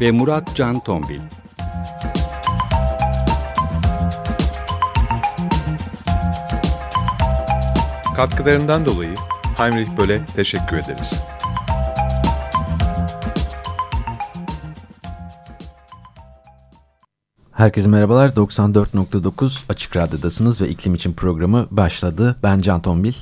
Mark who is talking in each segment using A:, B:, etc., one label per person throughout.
A: ve Murat Can Tombil.
B: Katkılarından dolayı Heinrich Böle teşekkür ederiz.
C: Herkese merhabalar. 94.9 Açık Radyo'dasınız ve iklim için programı başladı. Ben Can Tombil.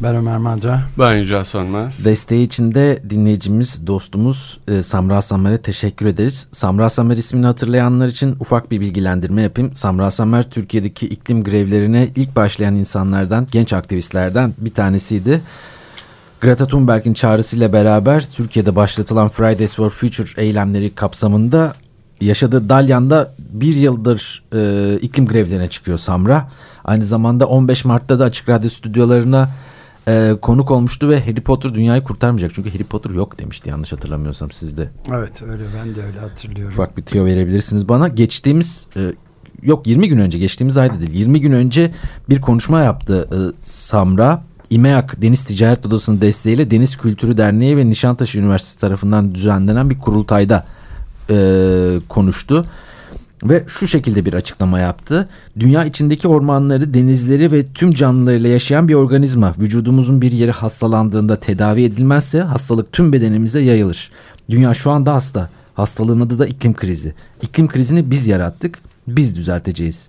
D: Ben Ömer Madra.
E: Ben Yücel Sönmez.
C: Desteği için de dinleyicimiz, dostumuz e, Samra Samer'e teşekkür ederiz. Samra Samer ismini hatırlayanlar için ufak bir bilgilendirme yapayım. Samra Samer Türkiye'deki iklim grevlerine ilk başlayan insanlardan, genç aktivistlerden bir tanesiydi. Greta Thunberg'in çağrısıyla beraber Türkiye'de başlatılan Fridays for Future eylemleri kapsamında yaşadığı Dalyan'da bir yıldır e, iklim grevlerine çıkıyor Samra. Aynı zamanda 15 Mart'ta da Açık Radyo stüdyolarına e, konuk olmuştu ve Harry Potter dünyayı kurtarmayacak. Çünkü Harry Potter yok demişti yanlış hatırlamıyorsam sizde.
D: Evet öyle ben de öyle hatırlıyorum.
C: Ufak bir tüyo verebilirsiniz bana. Geçtiğimiz e, yok 20 gün önce geçtiğimiz ayda değil 20 gün önce bir konuşma yaptı e, Samra. İMEAK Deniz Ticaret Odası'nın desteğiyle Deniz Kültürü Derneği ve Nişantaşı Üniversitesi tarafından düzenlenen bir kurultayda e, konuştu ve şu şekilde bir açıklama yaptı. Dünya içindeki ormanları, denizleri ve tüm canlılarıyla yaşayan bir organizma. Vücudumuzun bir yeri hastalandığında tedavi edilmezse hastalık tüm bedenimize yayılır. Dünya şu anda hasta. Hastalığın adı da iklim krizi. İklim krizini biz yarattık, biz düzelteceğiz.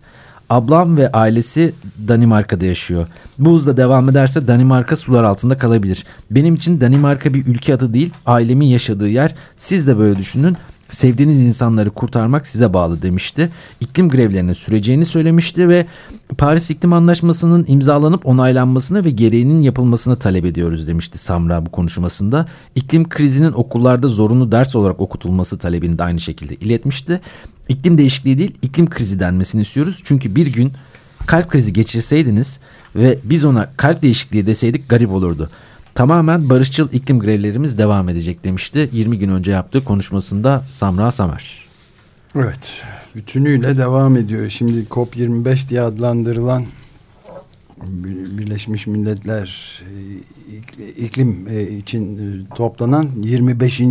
C: Ablam ve ailesi Danimarka'da yaşıyor. Bu hızla devam ederse Danimarka sular altında kalabilir. Benim için Danimarka bir ülke adı değil, ailemin yaşadığı yer. Siz de böyle düşünün. Sevdiğiniz insanları kurtarmak size bağlı demişti. İklim grevlerine süreceğini söylemişti ve Paris İklim Anlaşması'nın imzalanıp onaylanmasını ve gereğinin yapılmasını talep ediyoruz demişti Samra bu konuşmasında. İklim krizinin okullarda zorunlu ders olarak okutulması talebini de aynı şekilde iletmişti. İklim değişikliği değil iklim krizi denmesini istiyoruz. Çünkü bir gün kalp krizi geçirseydiniz ve biz ona kalp değişikliği deseydik garip olurdu. Tamamen barışçıl iklim grevlerimiz devam edecek demişti. 20 gün önce yaptığı konuşmasında Samra Samer.
D: Evet, bütünüyle devam ediyor. Şimdi COP25 diye adlandırılan Birleşmiş Milletler e, iklim e, için e, toplanan 25.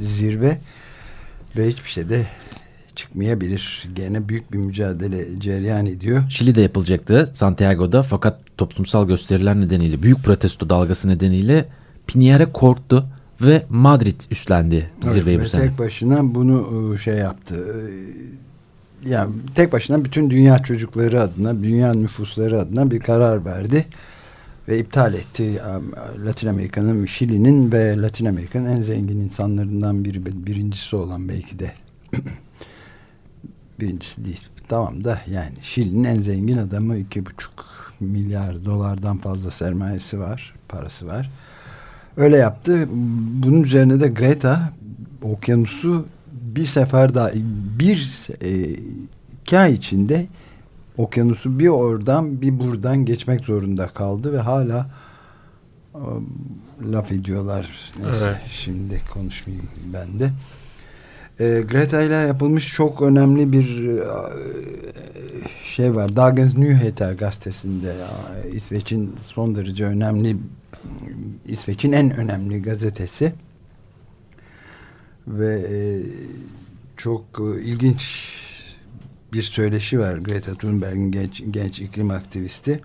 D: zirve ve hiçbir şey de çıkmayabilir. Gene büyük bir mücadele cereyan ediyor.
C: Şili'de yapılacaktı Santiago'da fakat toplumsal gösteriler nedeniyle büyük protesto dalgası nedeniyle Piniere korktu ve Madrid üstlendi zirveyi
D: evet,
C: bu sene.
D: Tek başına bunu şey yaptı. Yani tek başına bütün dünya çocukları adına, dünya nüfusları adına bir karar verdi ve iptal etti. Latin Amerika'nın, Şili'nin ve Latin Amerika'nın en zengin insanlarından biri, birincisi olan belki de birincisi değil. Tamam da yani Şili'nin en zengin adamı iki buçuk milyar dolardan fazla sermayesi var, parası var. Öyle yaptı. Bunun üzerine de Greta okyanusu bir sefer daha bir e, iki ay içinde okyanusu bir oradan bir buradan geçmek zorunda kaldı ve hala um, laf ediyorlar. Neyse evet. şimdi konuşmayayım ben de. E, Greta ile yapılmış çok önemli bir e, şey var. Dagens Nyheter gazetesinde İsveç'in son derece önemli İsveç'in en önemli gazetesi ve e, çok e, ilginç bir söyleşi var Greta Thunberg'in genç, genç iklim aktivisti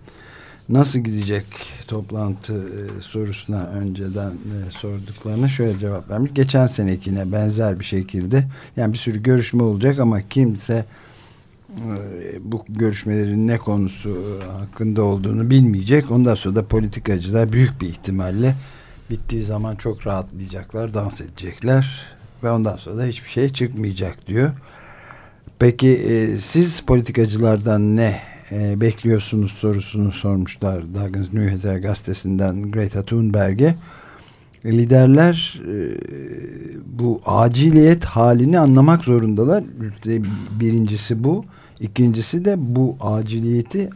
D: nasıl gidecek toplantı e, sorusuna önceden e, sorduklarına şöyle cevap vermiş. Geçen senekine benzer bir şekilde yani bir sürü görüşme olacak ama kimse e, bu görüşmelerin ne konusu e, hakkında olduğunu bilmeyecek. Ondan sonra da politikacılar büyük bir ihtimalle bittiği zaman çok rahatlayacaklar, dans edecekler ve ondan sonra da hiçbir şey çıkmayacak diyor. Peki e, siz politikacılardan ne e, bekliyorsunuz sorusunu sormuşlar Dagens Nyheter gazetesinden Greta Thunberg'e. liderler e, bu aciliyet halini anlamak zorundalar. Birincisi bu. İkincisi de bu aciliyeti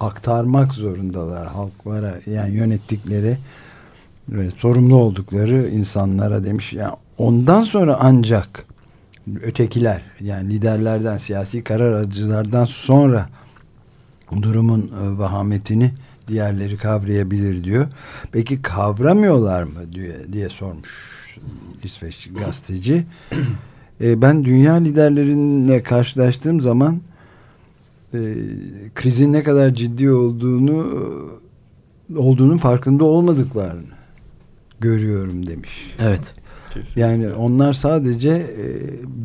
D: aktarmak zorundalar halklara yani yönettikleri ve sorumlu oldukları insanlara demiş. Yani ondan sonra ancak ötekiler yani liderlerden siyasi karar alıcılardan sonra durumun e, vahametini diğerleri kavrayabilir diyor. Peki kavramıyorlar mı diye, diye sormuş İsveç gazeteci. e, ben dünya liderlerinle karşılaştığım zaman e, krizin ne kadar ciddi olduğunu olduğunun farkında olmadıklarını görüyorum demiş.
C: Evet.
B: Kesinlikle.
D: Yani onlar sadece e,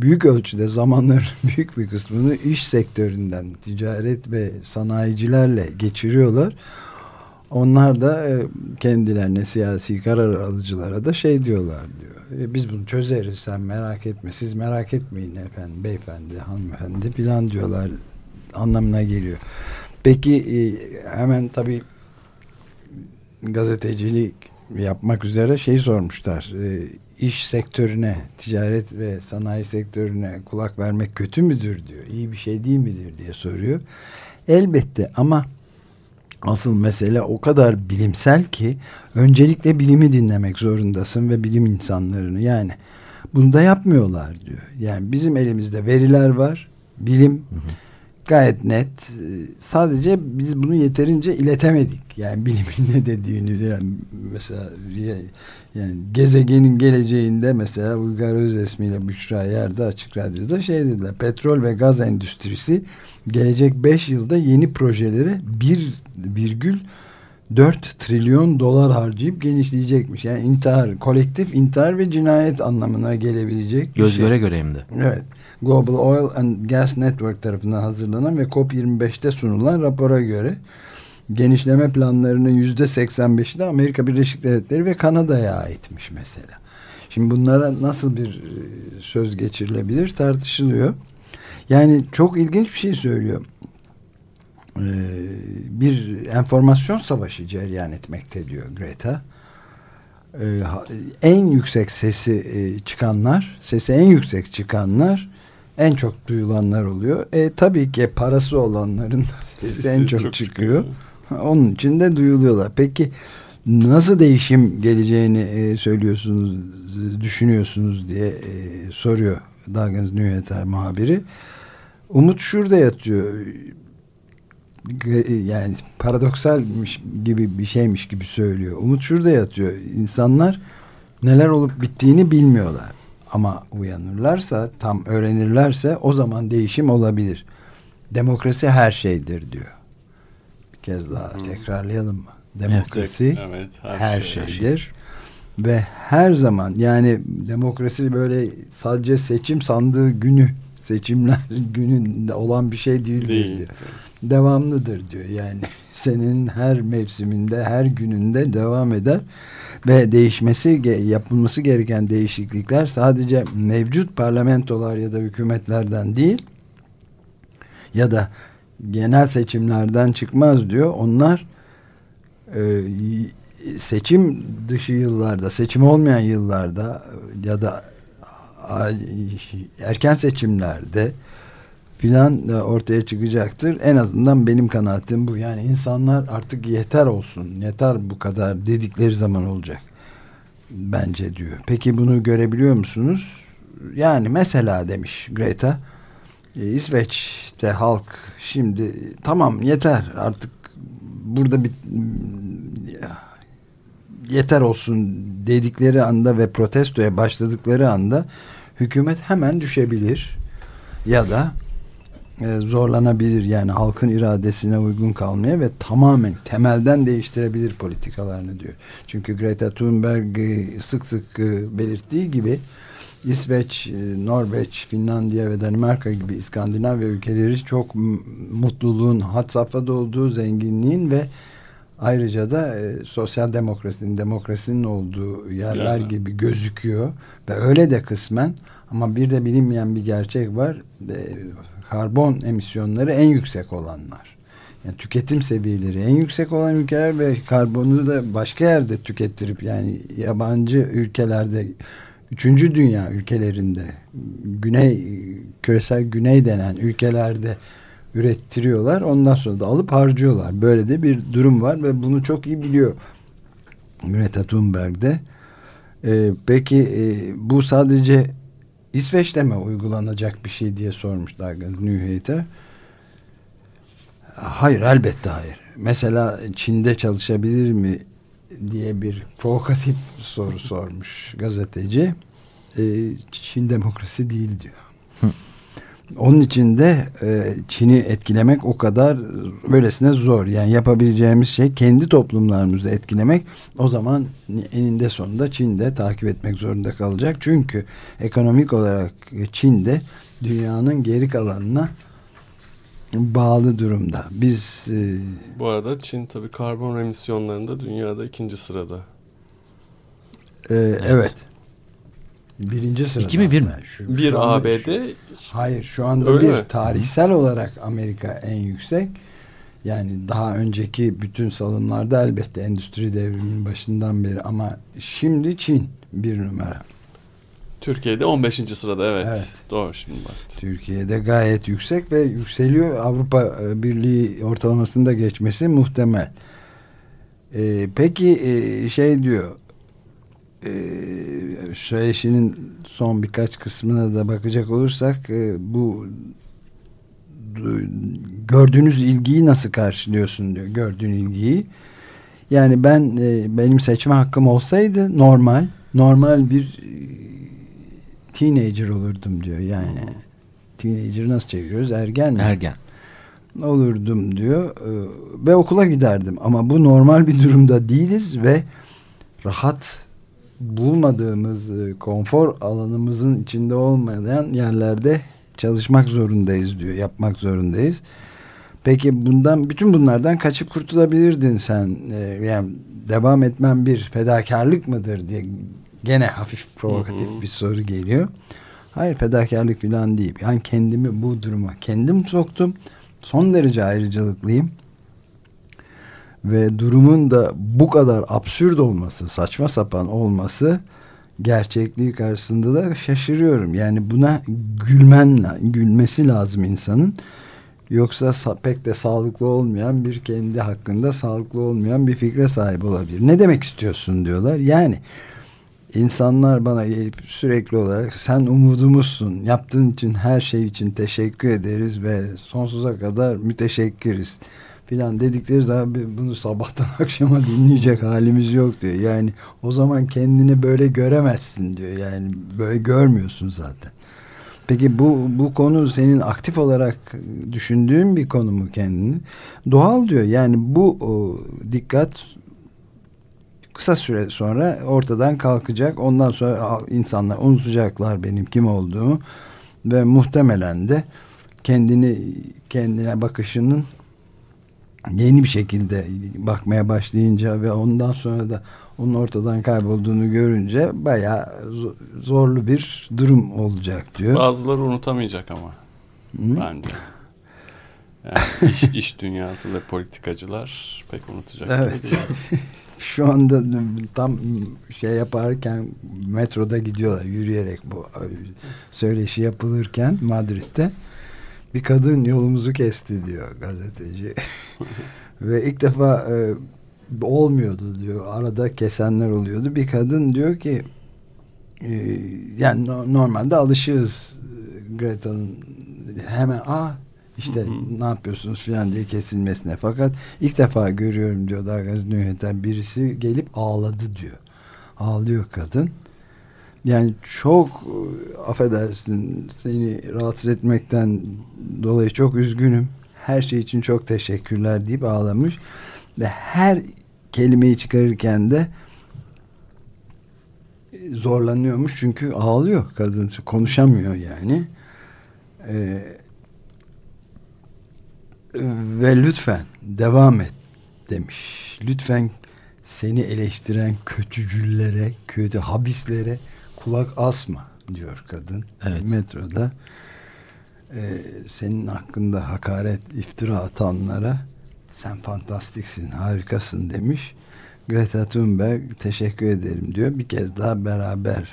D: büyük ölçüde zamanların büyük bir kısmını iş sektöründen ticaret ve sanayicilerle geçiriyorlar. Onlar da e, kendilerine siyasi karar alıcılara da şey diyorlar diyor. E, biz bunu çözeriz sen merak etme siz merak etmeyin efendim beyefendi hanımefendi filan diyorlar anlamına geliyor. Peki hemen tabii gazetecilik yapmak üzere şey sormuşlar. İş sektörüne, ticaret ve sanayi sektörüne kulak vermek kötü müdür diyor. İyi bir şey değil midir diye soruyor. Elbette ama asıl mesele o kadar bilimsel ki öncelikle bilimi dinlemek zorundasın ve bilim insanlarını yani bunu da yapmıyorlar diyor. Yani bizim elimizde veriler var, bilim hı hı gayet net. Sadece biz bunu yeterince iletemedik. Yani bilimin ne dediğini yani mesela yani gezegenin geleceğinde mesela Uygar Özesmi ile Büşra Yerde Açık Radyo'da şey dediler. Petrol ve gaz endüstrisi gelecek 5 yılda yeni projeleri 1,4 trilyon dolar harcayıp genişleyecekmiş. Yani intihar, kolektif intihar ve cinayet anlamına gelebilecek.
C: Göz şey. göre göre hem de.
D: Evet. Global Oil and Gas Network tarafından hazırlanan ve COP25'te sunulan rapora göre genişleme planlarının yüzde 85'i de Amerika Birleşik Devletleri ve Kanada'ya aitmiş mesela. Şimdi bunlara nasıl bir e, söz geçirilebilir tartışılıyor. Yani çok ilginç bir şey söylüyor. Ee, bir enformasyon savaşı cereyan etmekte diyor Greta. Ee, en yüksek sesi e, çıkanlar, sesi en yüksek çıkanlar en çok duyulanlar oluyor. E tabii ki parası olanların sesi en çok, çok çıkıyor. çıkıyor. Onun için de duyuluyorlar. Peki nasıl değişim geleceğini e, söylüyorsunuz, düşünüyorsunuz diye e, soruyor Dagens Nyheter muhabiri. Umut şurada yatıyor. Yani paradoksalmiş gibi bir şeymiş gibi söylüyor. Umut şurada yatıyor. İnsanlar neler olup bittiğini bilmiyorlar. Ama uyanırlarsa, tam öğrenirlerse o zaman değişim olabilir. Demokrasi her şeydir diyor. Bir kez daha hmm. tekrarlayalım mı? Demokrasi evet, her, her şey. şeydir. Ve her zaman yani demokrasi böyle sadece seçim sandığı günü seçimler gününde olan bir şey değildir Değil. diyor. Devamlıdır diyor. Yani senin her mevsiminde, her gününde devam eder ve değişmesi yapılması gereken değişiklikler sadece mevcut parlamentolar ya da hükümetlerden değil ya da genel seçimlerden çıkmaz diyor. Onlar e, seçim dışı yıllarda, seçim olmayan yıllarda ya da erken seçimlerde filan ortaya çıkacaktır. En azından benim kanaatim bu. Yani insanlar artık yeter olsun, yeter bu kadar dedikleri zaman olacak. Bence diyor. Peki bunu görebiliyor musunuz? Yani mesela demiş Greta, e, İsveç'te halk şimdi tamam yeter artık burada bir yeter olsun dedikleri anda ve protestoya başladıkları anda hükümet hemen düşebilir ya da e, zorlanabilir yani halkın iradesine uygun kalmaya ve tamamen temelden değiştirebilir politikalarını diyor. Çünkü Greta Thunberg e, sık sık e, belirttiği gibi İsveç, Norveç, Finlandiya ve Danimarka gibi İskandinav ülkeleri çok mutluluğun hat safhada olduğu zenginliğin ve ayrıca da e, sosyal demokrasinin, demokrasinin olduğu yerler yani. gibi gözüküyor ve öyle de kısmen ama bir de bilinmeyen bir gerçek var. E, karbon emisyonları en yüksek olanlar. yani tüketim seviyeleri en yüksek olan ülkeler ve karbonu da başka yerde tükettirip yani yabancı ülkelerde üçüncü dünya ülkelerinde güney küresel güney denen ülkelerde ürettiriyorlar. Ondan sonra da alıp harcıyorlar. Böyle de bir durum var ve bunu çok iyi biliyor Greta Thunberg'de. Ee, peki e, bu sadece İsveç'te mi uygulanacak bir şey diye sormuş Douglas Newhater. Hayır elbette hayır. Mesela Çin'de çalışabilir mi diye bir provokatif soru sormuş gazeteci. Ee, Çin demokrasi değil diyor. Onun için de e, Çin'i etkilemek o kadar böylesine zor. Yani yapabileceğimiz şey kendi toplumlarımızı etkilemek. O zaman eninde sonunda Çin'de takip etmek zorunda kalacak. Çünkü ekonomik olarak Çin'de dünyanın geri kalanına bağlı durumda. Biz e,
E: Bu arada Çin tabii karbon emisyonlarında dünyada ikinci sırada.
D: e, evet. Birinci sırada.
C: İki mi, bir mi?
D: Şu-
E: Bir
D: şu anda-
E: ABD
D: Hayır şu anda
E: Öyle
D: bir
E: mi?
D: tarihsel olarak Amerika en yüksek. Yani daha önceki bütün salımlarda elbette endüstri devriminin başından beri ama şimdi Çin bir numara.
E: Türkiye'de 15. sırada evet.
D: Evet.
E: Doğru şimdi bak.
D: Türkiye'de gayet yüksek ve yükseliyor. Avrupa e, Birliği ortalamasında geçmesi muhtemel. Ee, peki e, şey diyor e, söyleşinin son birkaç kısmına da bakacak olursak e, bu gördüğünüz ilgiyi nasıl karşılıyorsun diyor gördüğün ilgiyi. Yani ben e, benim seçme hakkım olsaydı normal normal bir e, teenager olurdum diyor. Yani teenager nasıl çeviriyoruz? Ergen mi?
C: Ergen.
D: olurdum diyor. Ve okula giderdim. Ama bu normal bir durumda değiliz ve rahat bulmadığımız e, konfor alanımızın içinde olmayan yerlerde çalışmak zorundayız diyor yapmak zorundayız. Peki bundan bütün bunlardan kaçıp kurtulabilirdin sen? Ee, yani devam etmen bir fedakarlık mıdır diye gene hafif provokatif
E: Hı hı.
D: bir soru geliyor. Hayır fedakarlık falan değil. Yani kendimi bu duruma kendim soktum. Son derece ayrıcalıklıyım. Ve durumun da bu kadar absürt olması, saçma sapan olması gerçekliği karşısında da şaşırıyorum. Yani buna gülmen, gülmesi lazım insanın. Yoksa sa- pek de sağlıklı olmayan bir kendi hakkında sağlıklı olmayan bir fikre sahip olabilir. Ne demek istiyorsun diyorlar. Yani insanlar bana gelip sürekli olarak sen umudumuzsun. Yaptığın için her şey için teşekkür ederiz ve sonsuza kadar müteşekkiriz filan dedikleri zaman "Bi- bunu sabahtan akşama dinleyecek halimiz yok diyor. Yani o zaman kendini böyle göremezsin diyor. Yani böyle görmüyorsun zaten. Peki bu bu konu senin aktif olarak düşündüğün bir konu mu kendini? Doğal diyor. Yani bu o, dikkat kısa süre sonra ortadan kalkacak. Ondan sonra insanlar unutacaklar benim kim olduğumu ve muhtemelen de kendini kendine bakışının yeni bir şekilde bakmaya başlayınca ve ondan sonra da onun ortadan kaybolduğunu görünce bayağı zo- zorlu bir durum olacak diyor.
E: Bazıları unutamayacak ama
D: Hı?
E: bence. Yani iş, iş dünyası ve politikacılar pek unutacak
D: Evet. Şu anda tam şey yaparken metroda gidiyorlar yürüyerek bu söyleşi yapılırken Madrid'de bir kadın yolumuzu kesti diyor gazeteci. Ve ilk defa e, olmuyordu diyor. Arada kesenler oluyordu. Bir kadın diyor ki e, yani no- normalde alışığız e, Greta'nın hemen ah işte
E: Hı hı.
D: ne yapıyorsunuz filan diye kesilmesine. Fakat ilk defa görüyorum diyor Dargaz Nüheten birisi gelip ağladı diyor. Ağlıyor kadın. Yani çok e, affedersin seni rahatsız etmekten dolayı çok üzgünüm. Her şey için çok teşekkürler deyip ağlamış. Ve her kelimeyi çıkarırken de e, zorlanıyormuş çünkü ağlıyor kadın konuşamıyor yani. Ee, ve lütfen devam et demiş. Lütfen seni eleştiren kötücüllere, kötü habislere kulak asma diyor kadın.
C: Evet.
D: Metroda Ee, senin hakkında hakaret, iftira atanlara sen fantastiksin, harikasın demiş. Greta Thunberg teşekkür ederim diyor. Bir kez daha beraber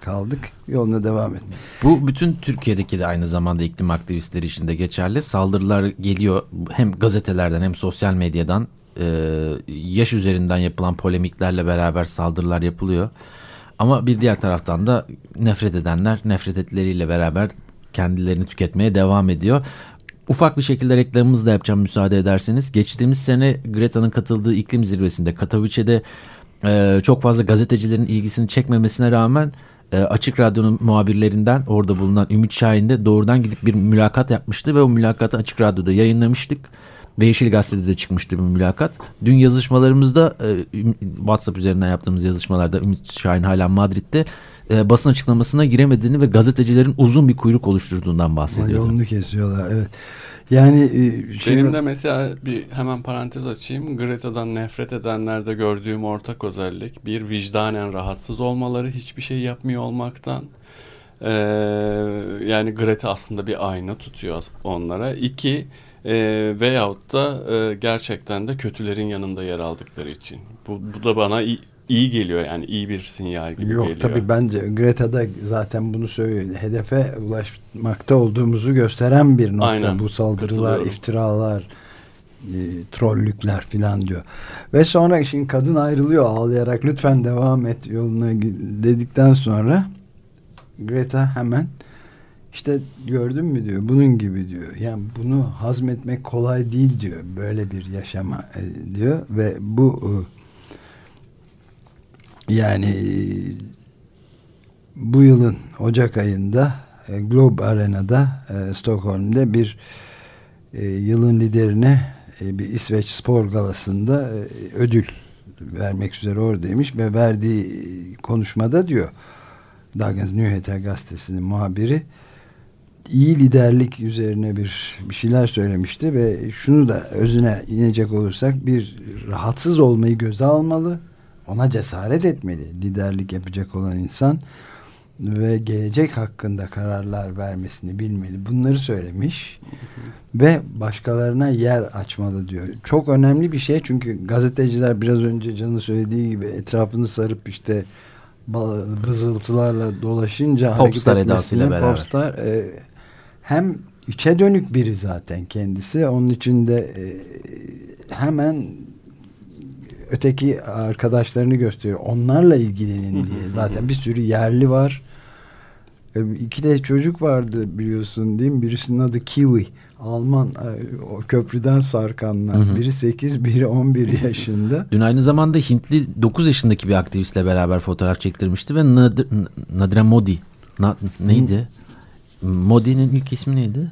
D: kaldık. Yoluna devam et.
C: Bu bütün Türkiye'deki de aynı zamanda iklim aktivistleri için de geçerli. Saldırılar geliyor hem gazetelerden hem sosyal medyadan e, yaş üzerinden yapılan polemiklerle beraber saldırılar yapılıyor. Ama bir diğer taraftan da nefret edenler nefret etleriyle beraber kendilerini tüketmeye devam ediyor. Ufak bir şekilde reklamımızı da yapacağım müsaade ederseniz. Geçtiğimiz sene Greta'nın katıldığı iklim zirvesinde Katowice'de e, çok fazla gazetecilerin ilgisini çekmemesine rağmen e, Açık Radyo'nun muhabirlerinden orada bulunan Ümit Şahin de doğrudan gidip bir mülakat yapmıştı ve o mülakatı Açık Radyo'da yayınlamıştık. Ve Yeşil Gazete'de de çıkmıştı bir mülakat. Dün yazışmalarımızda e, WhatsApp üzerinden yaptığımız yazışmalarda Ümit Şahin hala Madrid'de e, basın açıklamasına giremediğini ve gazetecilerin uzun bir kuyruk oluşturduğundan bahsediyor.
D: Yolunu kesiyorlar evet. Yani e,
E: şimdi... benim de mesela bir hemen parantez açayım. Greta'dan nefret edenlerde gördüğüm ortak özellik bir vicdanen rahatsız olmaları, hiçbir şey yapmıyor olmaktan. Ee, yani Greta aslında bir ayna tutuyor onlara. İki e, veyahut da e, gerçekten de kötülerin yanında yer aldıkları için. Bu, bu da bana iyi, iyi geliyor yani iyi bir sinyal gibi
D: Yok,
E: geliyor.
D: Tabii bence Greta da zaten bunu söylüyor. Hedefe ulaşmakta olduğumuzu gösteren bir nokta Aynen. bu saldırılar, iftiralar, e, trollükler filan diyor. Ve sonra şimdi kadın ayrılıyor ağlayarak lütfen devam et yoluna dedikten sonra Greta hemen işte gördün mü diyor bunun gibi diyor. Yani bunu hazmetmek kolay değil diyor. Böyle bir yaşama e, diyor ve bu e, yani bu yılın Ocak ayında e, Globe Arena'da e, Stockholm'de bir e, yılın liderine e, bir İsveç spor galasında e, ödül vermek üzere oradaymış ve verdiği konuşmada diyor Dagens Nyheter gazetesinin muhabiri iyi liderlik üzerine bir, bir şeyler söylemişti ve şunu da özüne inecek olursak bir rahatsız olmayı göze almalı ona cesaret etmeli liderlik yapacak olan insan ve gelecek hakkında kararlar vermesini bilmeli. Bunları söylemiş ve başkalarına yer açmalı diyor. Çok önemli bir şey çünkü gazeteciler biraz önce Can'ın söylediği gibi etrafını sarıp işte vızıltılarla dolaşınca
C: popstar edasıyla beraber.
D: Popstar, e, hem içe dönük biri zaten kendisi. Onun için de e, hemen öteki arkadaşlarını gösteriyor. Onlarla ilgilenin diye. Zaten bir sürü yerli var. E, iki de çocuk vardı biliyorsun değil mi? Birisinin adı Kiwi. Alman e, o köprüden sarkanlar. Hı hı. Biri 8, biri 11 yaşında.
C: Dün aynı zamanda Hintli 9 yaşındaki bir aktivistle beraber fotoğraf çektirmişti ve Nad Nadra Modi. Na neydi? Modi'nin ilk ismi neydi?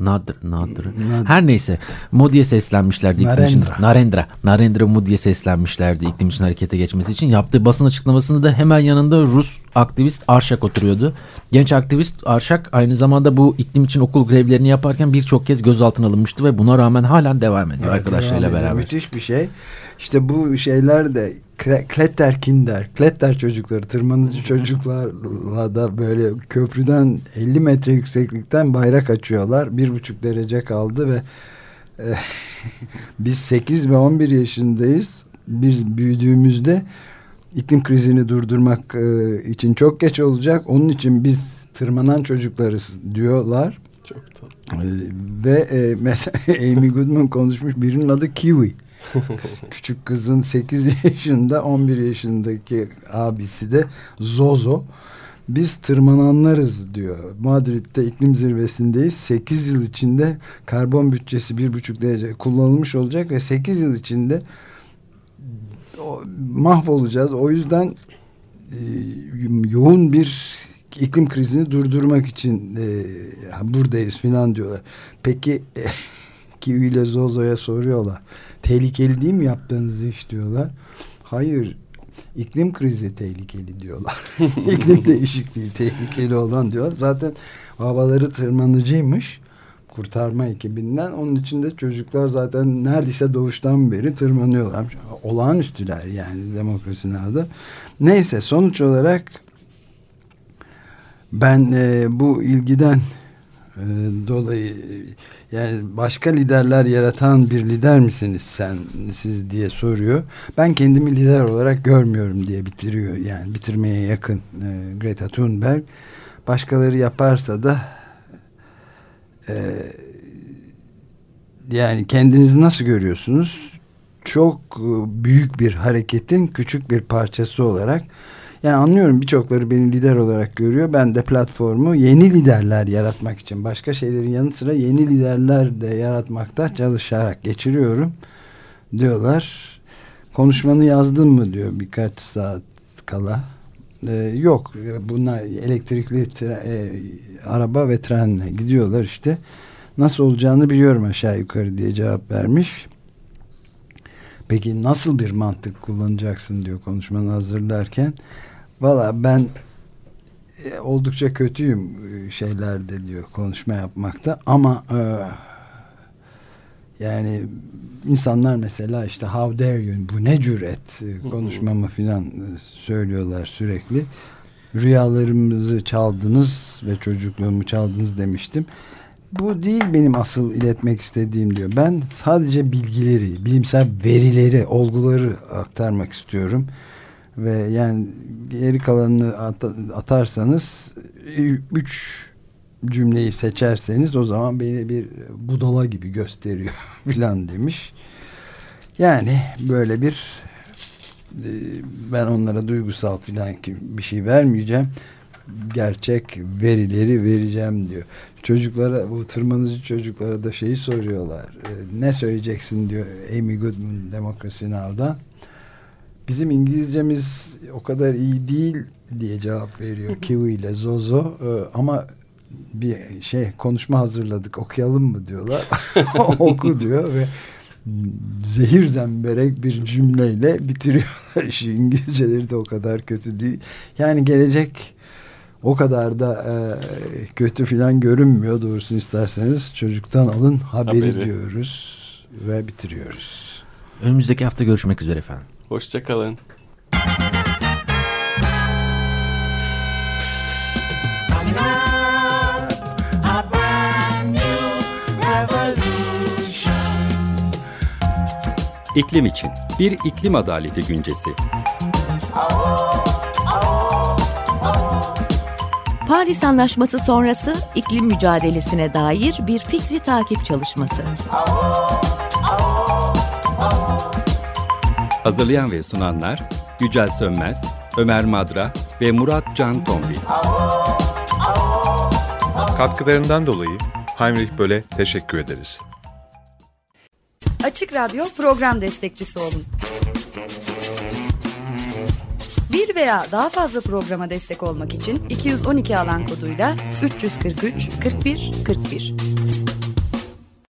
C: Nadir, Nadir. Nadir. Her neyse Modi'ye seslenmişlerdi.
D: Narendra.
C: Için, Narendra. Narendra Modi'ye seslenmişlerdi iklim için harekete geçmesi için. Yaptığı basın açıklamasında da hemen yanında Rus aktivist Arşak oturuyordu. Genç aktivist Arşak aynı zamanda bu iklim için okul grevlerini yaparken birçok kez gözaltına alınmıştı ve buna rağmen halen devam ediyor evet, arkadaşlarıyla beraber.
D: Müthiş bir şey. İşte bu şeyler de Kletter Kinder, Kletter çocukları, tırmanıcı çocuklarla da böyle köprüden 50 metre yükseklikten bayrak açıyorlar. Bir buçuk derece kaldı ve e, biz 8 ve 11 yaşındayız. Biz büyüdüğümüzde iklim krizini durdurmak e, için çok geç olacak. Onun için biz tırmanan çocuklarız diyorlar.
E: Çok tatlı.
D: E, ve e, mesela Amy Goodman konuşmuş birinin adı Kiwi. Küçük kızın 8 yaşında 11 yaşındaki abisi de Zozo. Biz tırmananlarız diyor. Madrid'de iklim zirvesindeyiz. 8 yıl içinde karbon bütçesi 1,5 derece kullanılmış olacak ve 8 yıl içinde mahvolacağız. O yüzden e, yoğun bir iklim krizini durdurmak için e, buradayız filan diyorlar. Peki e, Kiwi Zozo'ya soruyorlar. Tehlikeli değil mi yaptığınız iş diyorlar. Hayır iklim krizi tehlikeli diyorlar. iklim değişikliği tehlikeli olan diyorlar. Zaten havaları tırmanıcıymış kurtarma ekibinden. Onun için de çocuklar zaten neredeyse doğuştan beri tırmanıyorlar. Olağanüstüler yani demokrasinin adı. Neyse sonuç olarak ben e, bu ilgiden dolayı yani başka liderler yaratan bir lider misiniz sen siz diye soruyor. Ben kendimi lider olarak görmüyorum diye bitiriyor. Yani bitirmeye yakın e, Greta Thunberg. Başkaları yaparsa da e, yani kendinizi nasıl görüyorsunuz? Çok e, büyük bir hareketin küçük bir parçası olarak yani anlıyorum birçokları beni lider olarak görüyor. Ben de platformu yeni liderler yaratmak için başka şeylerin yanı sıra yeni liderler de yaratmakta çalışarak geçiriyorum diyorlar. Konuşmanı yazdın mı diyor birkaç saat kala. Ee, yok bunlar elektrikli e, araba ve trenle gidiyorlar işte. Nasıl olacağını biliyorum aşağı yukarı diye cevap vermiş. Peki nasıl bir mantık kullanacaksın diyor konuşmanı hazırlarken. Valla ben e, oldukça kötüyüm e, şeylerde diyor konuşma yapmakta. Ama e, yani insanlar mesela işte how dare you? Bu ne cüret? e, konuşmamı filan e, söylüyorlar sürekli. Rüyalarımızı çaldınız ve çocukluğumu çaldınız demiştim. Bu değil benim asıl iletmek istediğim diyor. Ben sadece bilgileri bilimsel verileri olguları aktarmak istiyorum ve yani geri kalanını at atarsanız üç cümleyi seçerseniz o zaman beni bir budala gibi gösteriyor filan demiş. Yani böyle bir e, ben onlara duygusal filan bir şey vermeyeceğim. Gerçek verileri vereceğim diyor. Çocuklara bu tırmanıcı çocuklara da şeyi soruyorlar. E, ne söyleyeceksin diyor Amy Goodman Demokrasi Now'dan bizim İngilizcemiz o kadar iyi değil diye cevap veriyor. Kiwi ile Zozo. Ee, ama bir şey konuşma hazırladık okuyalım mı diyorlar. Oku diyor ve zehir zemberek bir cümleyle bitiriyorlar işi. İngilizceleri de o kadar kötü değil. Yani gelecek o kadar da e, kötü filan görünmüyor doğrusunu isterseniz. Çocuktan alın haberi, haberi. diyoruz ve bitiriyoruz.
C: Önümüzdeki hafta görüşmek üzere efendim.
E: Hoşçakalın.
A: İklim için bir iklim adaleti güncesi.
F: Paris Anlaşması sonrası iklim mücadelesine dair bir fikri takip çalışması.
A: Hazırlayan ve sunanlar Yücel Sönmez, Ömer Madra ve Murat Can Tombil.
B: Katkılarından dolayı Heinrich Böle teşekkür ederiz.
G: Açık Radyo program destekçisi olun. Bir veya daha fazla programa destek olmak için 212 alan koduyla 343 41 41